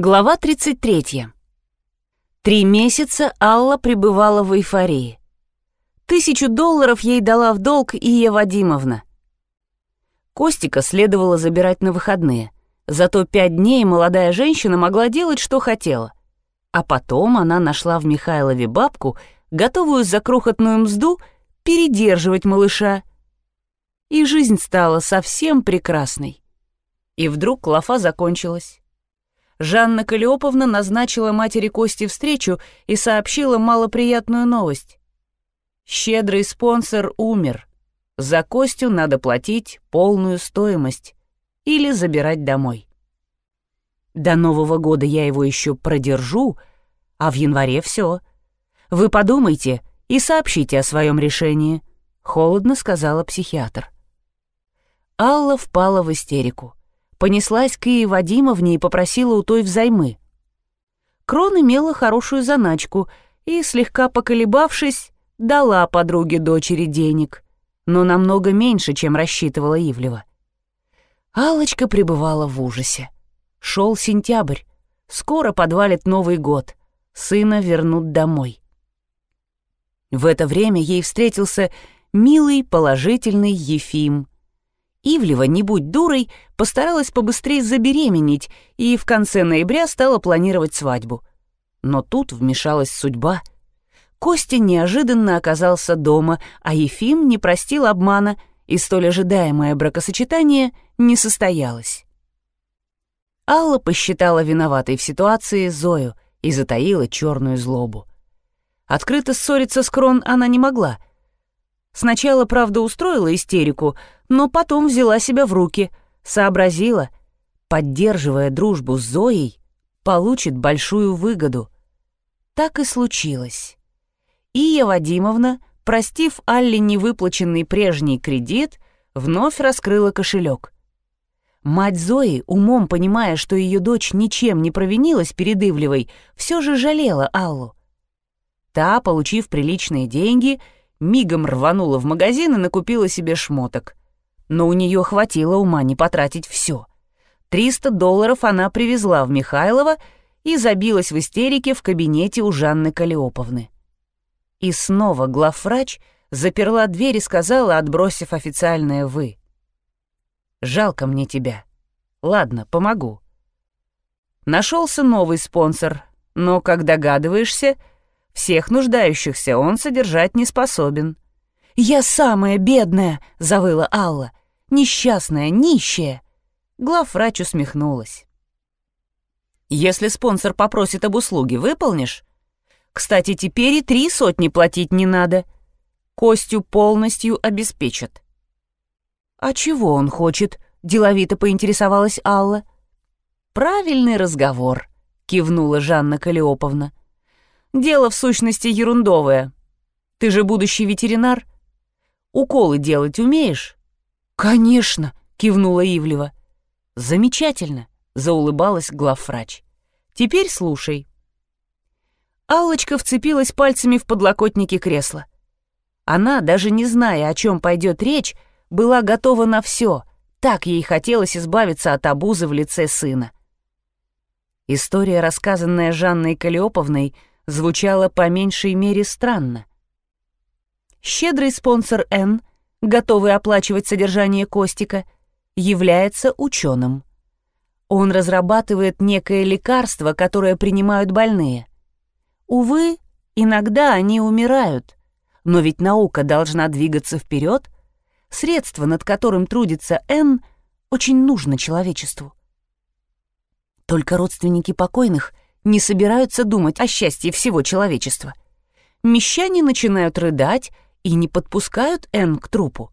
Глава 33. Три месяца Алла пребывала в эйфории. Тысячу долларов ей дала в долг Ия Вадимовна. Костика следовало забирать на выходные. Зато пять дней молодая женщина могла делать, что хотела. А потом она нашла в Михайлове бабку, готовую за крохотную мзду передерживать малыша. И жизнь стала совсем прекрасной. И вдруг лафа закончилась. Жанна Калиоповна назначила матери Кости встречу и сообщила малоприятную новость. Щедрый спонсор умер. За Костю надо платить полную стоимость или забирать домой. До Нового года я его еще продержу, а в январе все. Вы подумайте и сообщите о своем решении, холодно сказала психиатр. Алла впала в истерику понеслась к Ие Вадимовне и попросила у той взаймы. Крон имела хорошую заначку и, слегка поколебавшись, дала подруге дочери денег, но намного меньше, чем рассчитывала Ивлева. алочка пребывала в ужасе. Шел сентябрь, скоро подвалит Новый год, сына вернут домой. В это время ей встретился милый, положительный Ефим — Ивлева, не будь дурой, постаралась побыстрее забеременеть и в конце ноября стала планировать свадьбу. Но тут вмешалась судьба. Костя неожиданно оказался дома, а Ефим не простил обмана, и столь ожидаемое бракосочетание не состоялось. Алла посчитала виноватой в ситуации Зою и затаила черную злобу. Открыто ссориться с Крон она не могла — Сначала, правда, устроила истерику, но потом взяла себя в руки, сообразила, поддерживая дружбу с Зоей, получит большую выгоду. Так и случилось. Ия Вадимовна, простив Алле невыплаченный прежний кредит, вновь раскрыла кошелек. Мать Зои, умом понимая, что ее дочь ничем не провинилась перед Ивлевой, все же жалела Аллу. Та, получив приличные деньги, — мигом рванула в магазин и накупила себе шмоток. Но у нее хватило ума не потратить все. 300 долларов она привезла в Михайлова и забилась в истерике в кабинете у Жанны Калиоповны. И снова главврач заперла дверь и сказала, отбросив официальное «вы». «Жалко мне тебя. Ладно, помогу». Нашелся новый спонсор, но, как догадываешься, всех нуждающихся он содержать не способен. «Я самая бедная!» — завыла Алла. «Несчастная, нищая!» Главврач усмехнулась. «Если спонсор попросит об услуге, выполнишь? Кстати, теперь и три сотни платить не надо. Костю полностью обеспечат». «А чего он хочет?» — деловито поинтересовалась Алла. «Правильный разговор», — кивнула Жанна Калиоповна. Дело в сущности ерундовое. Ты же будущий ветеринар. Уколы делать умеешь? Конечно, кивнула Ивлева. Замечательно, заулыбалась главврач. Теперь слушай. Аллочка вцепилась пальцами в подлокотники кресла. Она, даже не зная, о чем пойдет речь, была готова на все. Так ей хотелось избавиться от обузы в лице сына. История, рассказанная Жанной Калиоповной, звучало по меньшей мере странно. Щедрый спонсор Н, готовый оплачивать содержание Костика, является ученым. Он разрабатывает некое лекарство, которое принимают больные. Увы, иногда они умирают, но ведь наука должна двигаться вперед. Средство, над которым трудится Н, очень нужно человечеству. Только родственники покойных — не собираются думать о счастье всего человечества. Мещане начинают рыдать и не подпускают Н к трупу.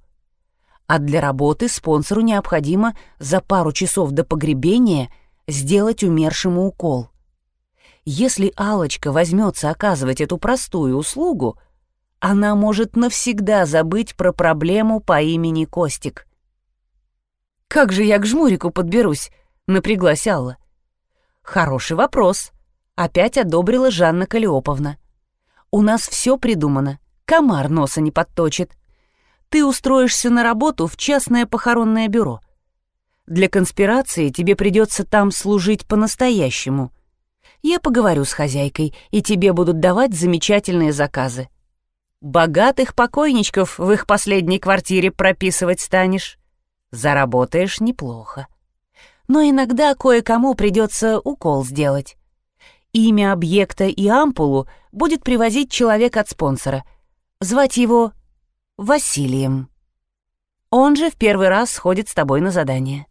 А для работы спонсору необходимо за пару часов до погребения сделать умершему укол. Если алочка возьмется оказывать эту простую услугу, она может навсегда забыть про проблему по имени Костик. «Как же я к жмурику подберусь?» — напряглась Алла. «Хороший вопрос», Опять одобрила Жанна Калиоповна. «У нас все придумано. Комар носа не подточит. Ты устроишься на работу в частное похоронное бюро. Для конспирации тебе придется там служить по-настоящему. Я поговорю с хозяйкой, и тебе будут давать замечательные заказы. Богатых покойничков в их последней квартире прописывать станешь. Заработаешь неплохо. Но иногда кое-кому придется укол сделать. Имя объекта и ампулу будет привозить человек от спонсора. Звать его Василием. Он же в первый раз сходит с тобой на задание.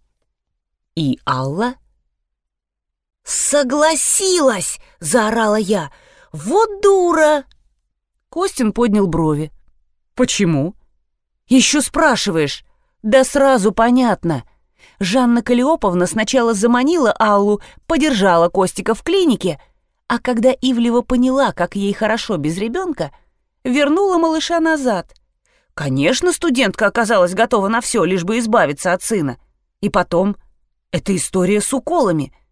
И Алла «Согласилась!» — заорала я. «Вот дура!» Костин поднял брови. «Почему?» «Еще спрашиваешь?» «Да сразу понятно!» Жанна Калиоповна сначала заманила Аллу, подержала Костика в клинике, а когда Ивлева поняла, как ей хорошо без ребенка, вернула малыша назад. Конечно, студентка оказалась готова на все, лишь бы избавиться от сына. И потом, это история с уколами —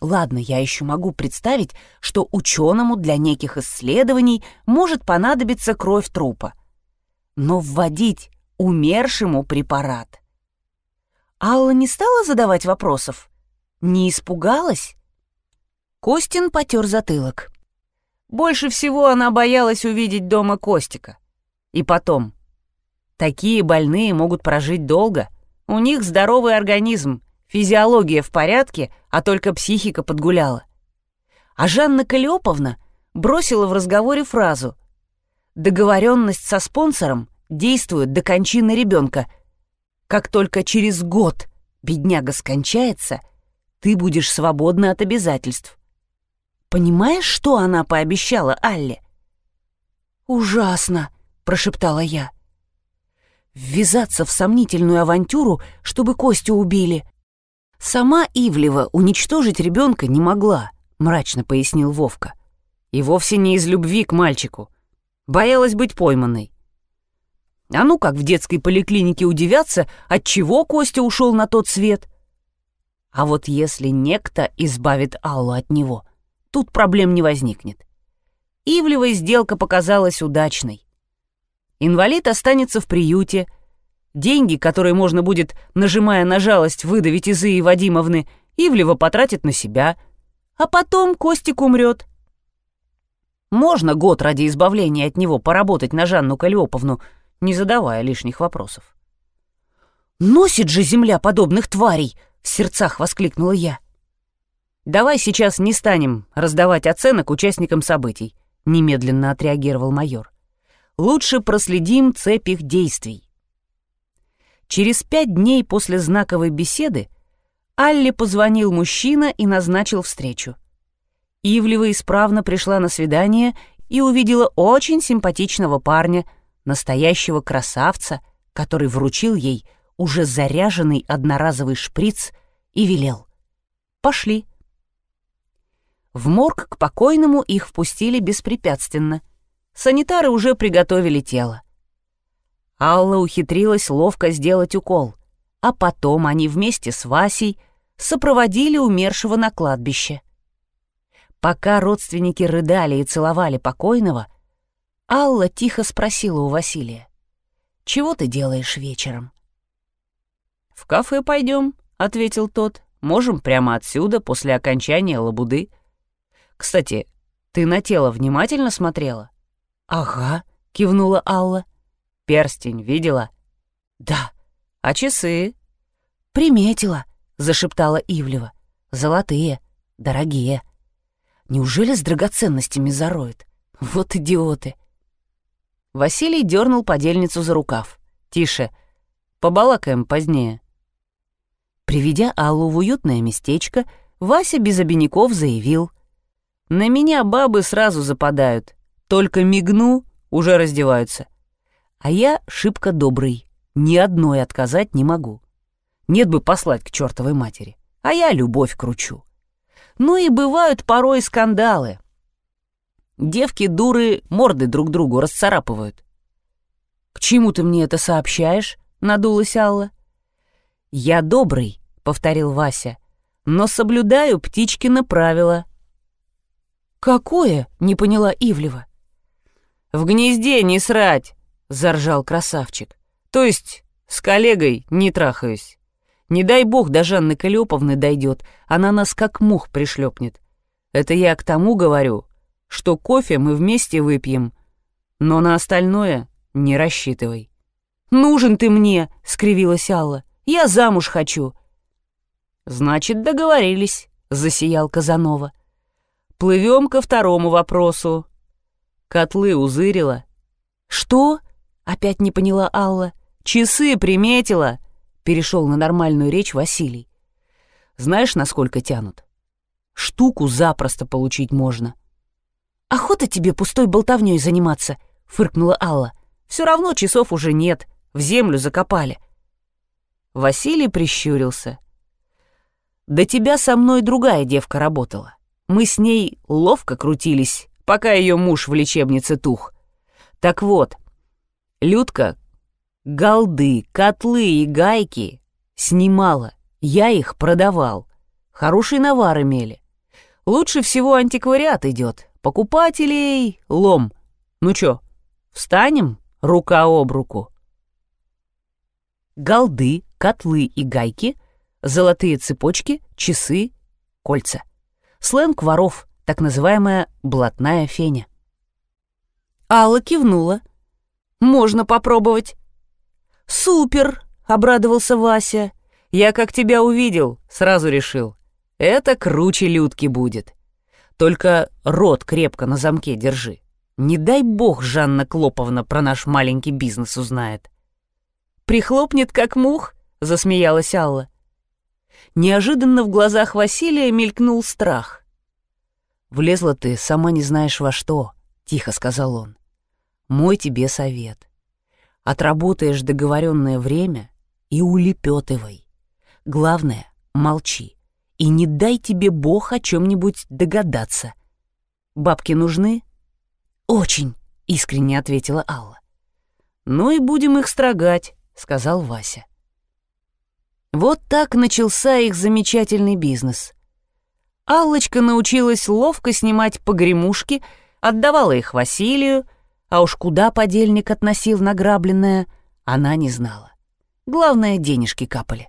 Ладно, я еще могу представить, что ученому для неких исследований может понадобиться кровь трупа. Но вводить умершему препарат. Алла не стала задавать вопросов? Не испугалась? Костин потер затылок. Больше всего она боялась увидеть дома Костика. И потом. Такие больные могут прожить долго. У них здоровый организм, Физиология в порядке, а только психика подгуляла. А Жанна Калиоповна бросила в разговоре фразу «Договоренность со спонсором действует до кончины ребенка. Как только через год бедняга скончается, ты будешь свободна от обязательств». Понимаешь, что она пообещала Алле? «Ужасно!» — прошептала я. «Ввязаться в сомнительную авантюру, чтобы Костю убили. Сама Ивлева уничтожить ребенка не могла, мрачно пояснил Вовка. И вовсе не из любви к мальчику. Боялась быть пойманной. А ну как в детской поликлинике удивятся, от чего Костя ушел на тот свет. А вот если некто избавит Аллу от него, тут проблем не возникнет. Ивлевой сделка показалась удачной. Инвалид останется в приюте — Деньги, которые можно будет, нажимая на жалость, выдавить из Ии Вадимовны, Ивлева потратит на себя. А потом Костик умрет. Можно год ради избавления от него поработать на Жанну Калиоповну, не задавая лишних вопросов. «Носит же земля подобных тварей!» — в сердцах воскликнула я. «Давай сейчас не станем раздавать оценок участникам событий», — немедленно отреагировал майор. «Лучше проследим цепь их действий. Через пять дней после знаковой беседы Алле позвонил мужчина и назначил встречу. Ивлева исправно пришла на свидание и увидела очень симпатичного парня, настоящего красавца, который вручил ей уже заряженный одноразовый шприц и велел. «Пошли». В морг к покойному их впустили беспрепятственно. Санитары уже приготовили тело. Алла ухитрилась ловко сделать укол, а потом они вместе с Васей сопроводили умершего на кладбище. Пока родственники рыдали и целовали покойного, Алла тихо спросила у Василия, «Чего ты делаешь вечером?» «В кафе пойдем», — ответил тот. «Можем прямо отсюда, после окончания лабуды. Кстати, ты на тело внимательно смотрела?» «Ага», — кивнула Алла. Перстень видела? Да. А часы? Приметила, зашептала Ивлева. Золотые, дорогие. Неужели с драгоценностями зароют? Вот идиоты. Василий дернул подельницу за рукав. Тише. Побалакаем позднее. Приведя Аллу в уютное местечко, Вася без обиняков заявил. «На меня бабы сразу западают. Только мигну, уже раздеваются. А я шибко добрый, ни одной отказать не могу. Нет бы послать к чертовой матери, а я любовь кручу. Ну и бывают порой скандалы. Девки-дуры морды друг другу расцарапывают. «К чему ты мне это сообщаешь?» — надулась Алла. «Я добрый», — повторил Вася, — «но соблюдаю птичкино правило». «Какое?» — не поняла Ивлева. «В гнезде не срать!» — заржал красавчик. «То есть с коллегой не трахаюсь. Не дай бог до Жанны Калёповны дойдет, она нас как мух пришлепнет. Это я к тому говорю, что кофе мы вместе выпьем, но на остальное не рассчитывай. «Нужен ты мне!» — скривилась Алла. «Я замуж хочу!» «Значит, договорились», — засиял Казанова. «Плывем ко второму вопросу. Котлы узырила». «Что?» — опять не поняла Алла. «Часы приметила!» — перешел на нормальную речь Василий. «Знаешь, насколько тянут? Штуку запросто получить можно». «Охота тебе пустой болтовней заниматься», — фыркнула Алла. «Все равно часов уже нет, в землю закопали». Василий прищурился. «До тебя со мной другая девка работала. Мы с ней ловко крутились, пока ее муж в лечебнице тух. Так вот, Людка голды, котлы и гайки снимала, я их продавал. Хороший навар имели. Лучше всего антиквариат идет, покупателей лом. Ну чё, встанем рука об руку? Голды, котлы и гайки, золотые цепочки, часы, кольца. Сленг воров, так называемая блатная феня. Алла кивнула. «Можно попробовать». «Супер!» — обрадовался Вася. «Я как тебя увидел, сразу решил. Это круче Людки будет. Только рот крепко на замке держи. Не дай бог Жанна Клоповна про наш маленький бизнес узнает. «Прихлопнет, как мух?» — засмеялась Алла. Неожиданно в глазах Василия мелькнул страх. «Влезла ты, сама не знаешь во что», — тихо сказал он. «Мой тебе совет. Отработаешь договоренное время и улепетывай. Главное — молчи и не дай тебе Бог о чем-нибудь догадаться. Бабки нужны? Очень, искренне ответила Алла. Ну и будем их строгать, сказал Вася. Вот так начался их замечательный бизнес. Аллочка научилась ловко снимать погремушки, отдавала их Василию, а уж куда подельник относил награбленное, она не знала. Главное, денежки капали.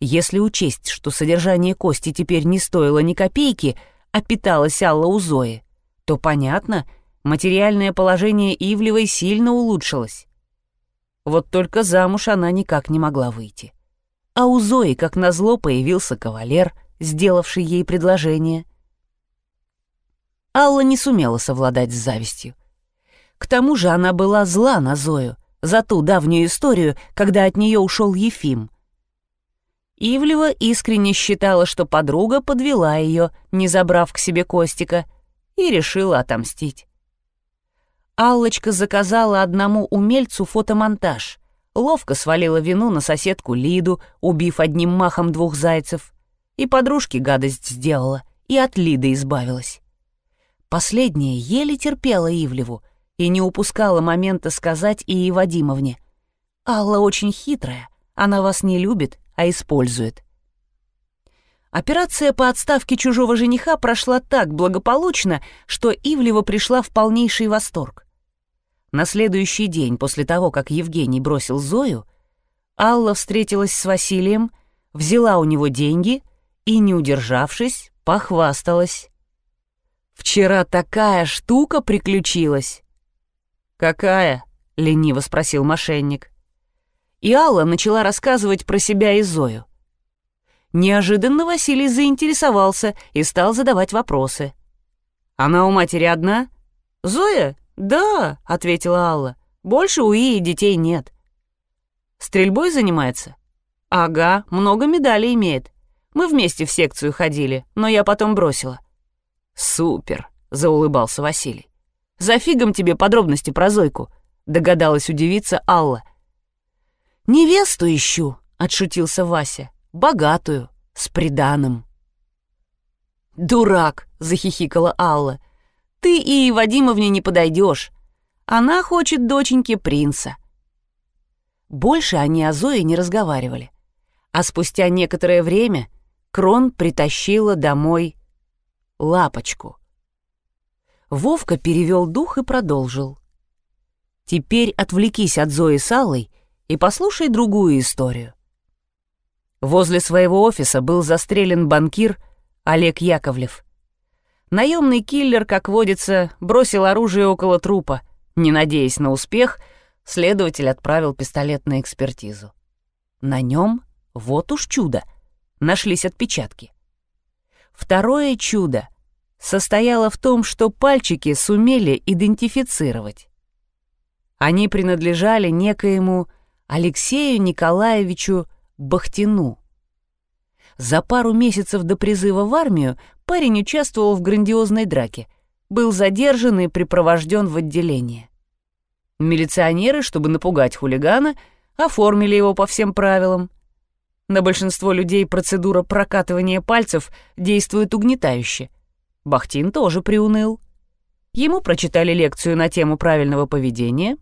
Если учесть, что содержание кости теперь не стоило ни копейки, а питалась Алла у Зои, то, понятно, материальное положение Ивлевой сильно улучшилось. Вот только замуж она никак не могла выйти. А у Зои, как назло, появился кавалер, сделавший ей предложение. Алла не сумела совладать с завистью. К тому же она была зла на Зою за ту давнюю историю, когда от нее ушел Ефим — Ивлева искренне считала, что подруга подвела ее, не забрав к себе Костика, и решила отомстить. Аллочка заказала одному умельцу фотомонтаж, ловко свалила вину на соседку Лиду, убив одним махом двух зайцев, и подружке гадость сделала, и от Лиды избавилась. Последняя еле терпела Ивлеву и не упускала момента сказать и Вадимовне. «Алла очень хитрая, она вас не любит, а использует. Операция по отставке чужого жениха прошла так благополучно, что Ивлева пришла в полнейший восторг. На следующий день после того, как Евгений бросил Зою, Алла встретилась с Василием, взяла у него деньги и, не удержавшись, похвасталась. «Вчера такая штука приключилась!» «Какая?» — лениво спросил мошенник и Алла начала рассказывать про себя и Зою. Неожиданно Василий заинтересовался и стал задавать вопросы. «Она у матери одна?» «Зоя? Да», — ответила Алла. «Больше у Ии детей нет». «Стрельбой занимается?» «Ага, много медалей имеет. Мы вместе в секцию ходили, но я потом бросила». «Супер», — заулыбался Василий. «За фигом тебе подробности про Зойку», — догадалась удивиться Алла — «Невесту ищу», — отшутился Вася. «Богатую, с приданым». «Дурак», — захихикала Алла. «Ты и Вадимовне не подойдешь. Она хочет доченьке принца». Больше они о Зое не разговаривали. А спустя некоторое время Крон притащила домой лапочку. Вовка перевел дух и продолжил. «Теперь отвлекись от Зои с Аллой и послушай другую историю. Возле своего офиса был застрелен банкир Олег Яковлев. Наемный киллер, как водится, бросил оружие около трупа. Не надеясь на успех, следователь отправил пистолет на экспертизу. На нем, вот уж чудо, нашлись отпечатки. Второе чудо состояло в том, что пальчики сумели идентифицировать. Они принадлежали некоему Алексею Николаевичу Бахтину. За пару месяцев до призыва в армию парень участвовал в грандиозной драке, был задержан и припровожден в отделение. Милиционеры, чтобы напугать хулигана, оформили его по всем правилам. На большинство людей процедура прокатывания пальцев действует угнетающе. Бахтин тоже приуныл. Ему прочитали лекцию на тему правильного поведения,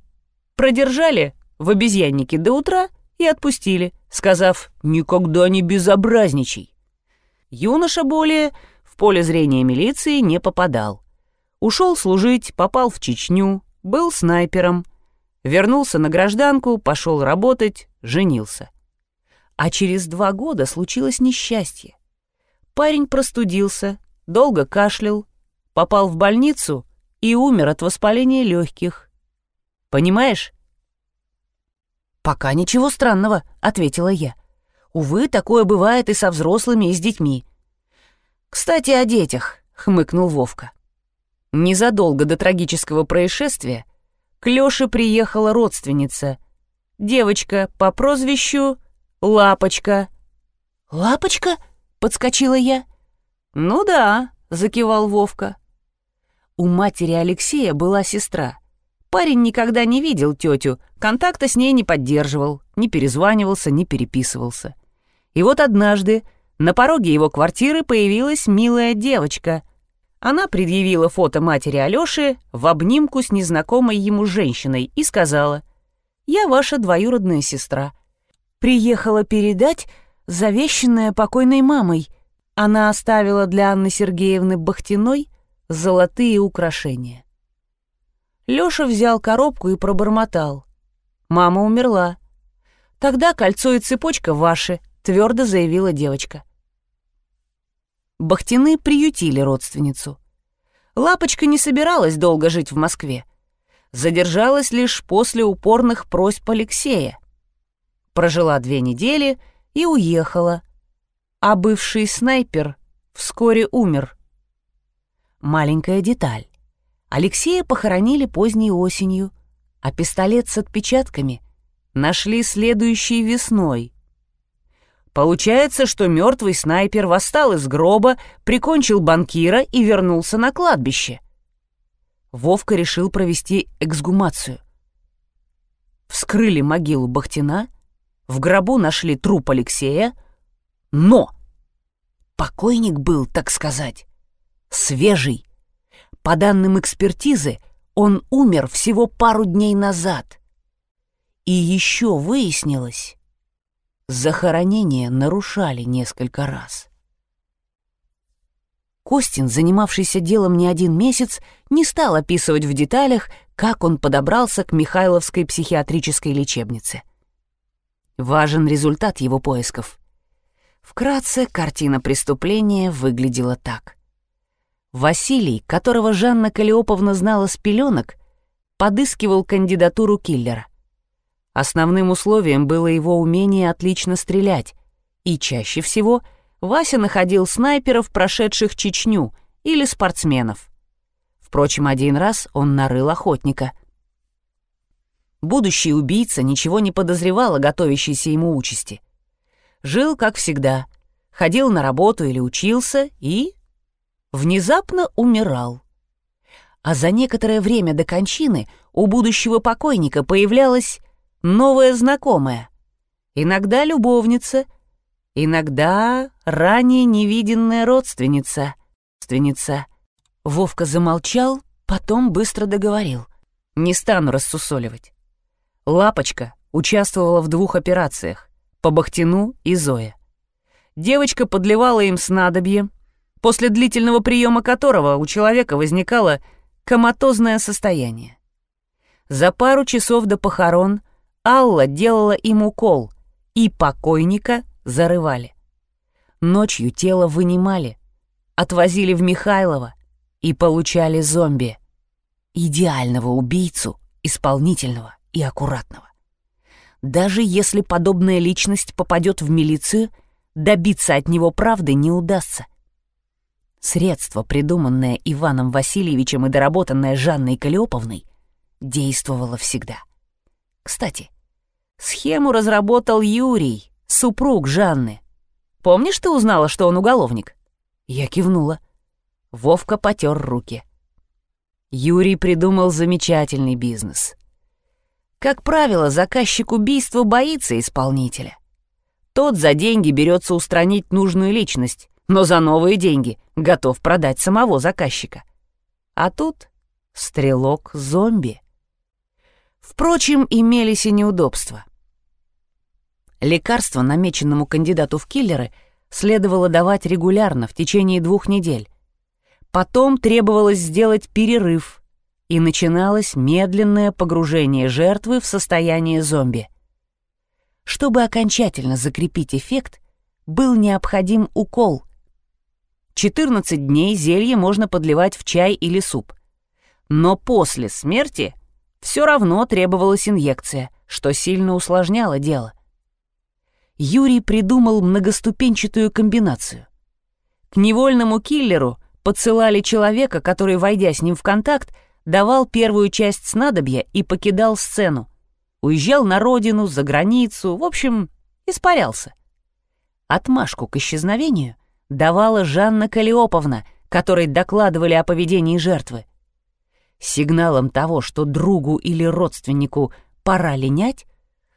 продержали в обезьяннике до утра и отпустили, сказав «никогда не безобразничай». Юноша более поле зрения милиции не попадал. Ушел служить, попал в Чечню, был снайпером, вернулся на гражданку, пошел работать, женился. А через два года случилось несчастье. Парень простудился, долго кашлял, попал в больницу и умер от воспаления легких. Понимаешь? «Пока ничего странного», — ответила я. «Увы, такое бывает и со взрослыми, и с детьми». «Кстати, о детях», — хмыкнул Вовка. Незадолго до трагического происшествия к Лёше приехала родственница. Девочка по прозвищу Лапочка. «Лапочка?» — подскочила я. «Ну да», — закивал Вовка. У матери Алексея была сестра — Парень никогда не видел тетю, контакта с ней не поддерживал, не перезванивался, не переписывался. И вот однажды на пороге его квартиры появилась милая девочка. Она предъявила фото матери Алёши в обнимку с незнакомой ему женщиной и сказала «Я ваша двоюродная сестра. Приехала передать завещанное покойной мамой. Она оставила для Анны Сергеевны Бахтиной золотые украшения. Лёша взял коробку и пробормотал. «Мама умерла». «Тогда кольцо и цепочка ваши», — твердо заявила девочка. Бахтины приютили родственницу. Лапочка не собиралась долго жить в Москве. Задержалась лишь после упорных просьб Алексея. Прожила две недели и уехала. А бывший снайпер вскоре умер. Маленькая деталь. Алексея похоронили поздней осенью, а пистолет с отпечатками нашли следующей весной. Получается, что мертвый снайпер восстал из гроба, прикончил банкира и вернулся на кладбище. Вовка решил провести эксгумацию. Вскрыли могилу Бахтина, в гробу нашли труп Алексея, но покойник был, так сказать, свежий. По данным экспертизы, он умер всего пару дней назад. И еще выяснилось, захоронение нарушали несколько раз. Костин, занимавшийся делом не один месяц, не стал описывать в деталях, как он подобрался к Михайловской психиатрической лечебнице. Важен результат его поисков. Вкратце, картина преступления выглядела так. Василий, которого Жанна Калиоповна знала с пеленок, подыскивал кандидатуру киллера. Основным условием было его умение отлично стрелять, и чаще всего Вася находил снайперов, прошедших Чечню, или спортсменов. Впрочем, один раз он нарыл охотника. Будущий убийца ничего не подозревал о готовящейся ему участи. Жил, как всегда, ходил на работу или учился и внезапно умирал. А за некоторое время до кончины у будущего покойника появлялась новая знакомая. Иногда любовница, иногда ранее невиденная родственница. родственница. Вовка замолчал, потом быстро договорил. Не стану рассусоливать. Лапочка участвовала в двух операциях — по Бахтину и Зое. Девочка подливала им снадобье, после длительного приема которого у человека возникало коматозное состояние. За пару часов до похорон Алла делала им укол, и покойника зарывали. Ночью тело вынимали, отвозили в Михайлово и получали зомби. Идеального убийцу, исполнительного и аккуратного. Даже если подобная личность попадет в милицию, добиться от него правды не удастся. Средство, придуманное Иваном Васильевичем и доработанное Жанной Калиоповной, действовало всегда. Кстати, схему разработал Юрий, супруг Жанны. Помнишь, ты узнала, что он уголовник? Я кивнула. Вовка потер руки. Юрий придумал замечательный бизнес. Как правило, заказчик убийства боится исполнителя. Тот за деньги берется устранить нужную личность, но за новые деньги готов продать самого заказчика. А тут стрелок-зомби. Впрочем, имелись и неудобства. Лекарство намеченному кандидату в киллеры следовало давать регулярно в течение двух недель. Потом требовалось сделать перерыв, и начиналось медленное погружение жертвы в состояние зомби. Чтобы окончательно закрепить эффект, был необходим укол. 14 дней зелье можно подливать в чай или суп. Но после смерти все равно требовалась инъекция, что сильно усложняло дело. Юрий придумал многоступенчатую комбинацию. К невольному киллеру подсылали человека, который, войдя с ним в контакт, давал первую часть снадобья и покидал сцену. Уезжал на родину, за границу, в общем, испарялся. Отмашку к исчезновению давала Жанна Калиоповна, которой докладывали о поведении жертвы. Сигналом того, что другу или родственнику пора линять,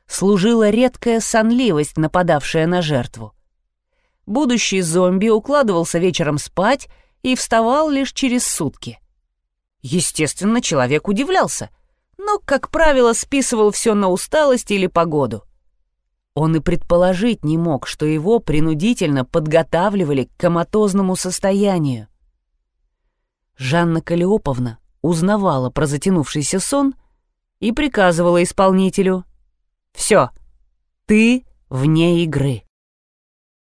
служила редкая сонливость, нападавшая на жертву. Будущий зомби укладывался вечером спать и вставал лишь через сутки. Естественно, человек удивлялся, но, как правило, списывал все на усталость или погоду. Он и предположить не мог, что его принудительно подготавливали к коматозному состоянию. Жанна Калиоповна узнавала про затянувшийся сон и приказывала исполнителю «Все, ты вне игры».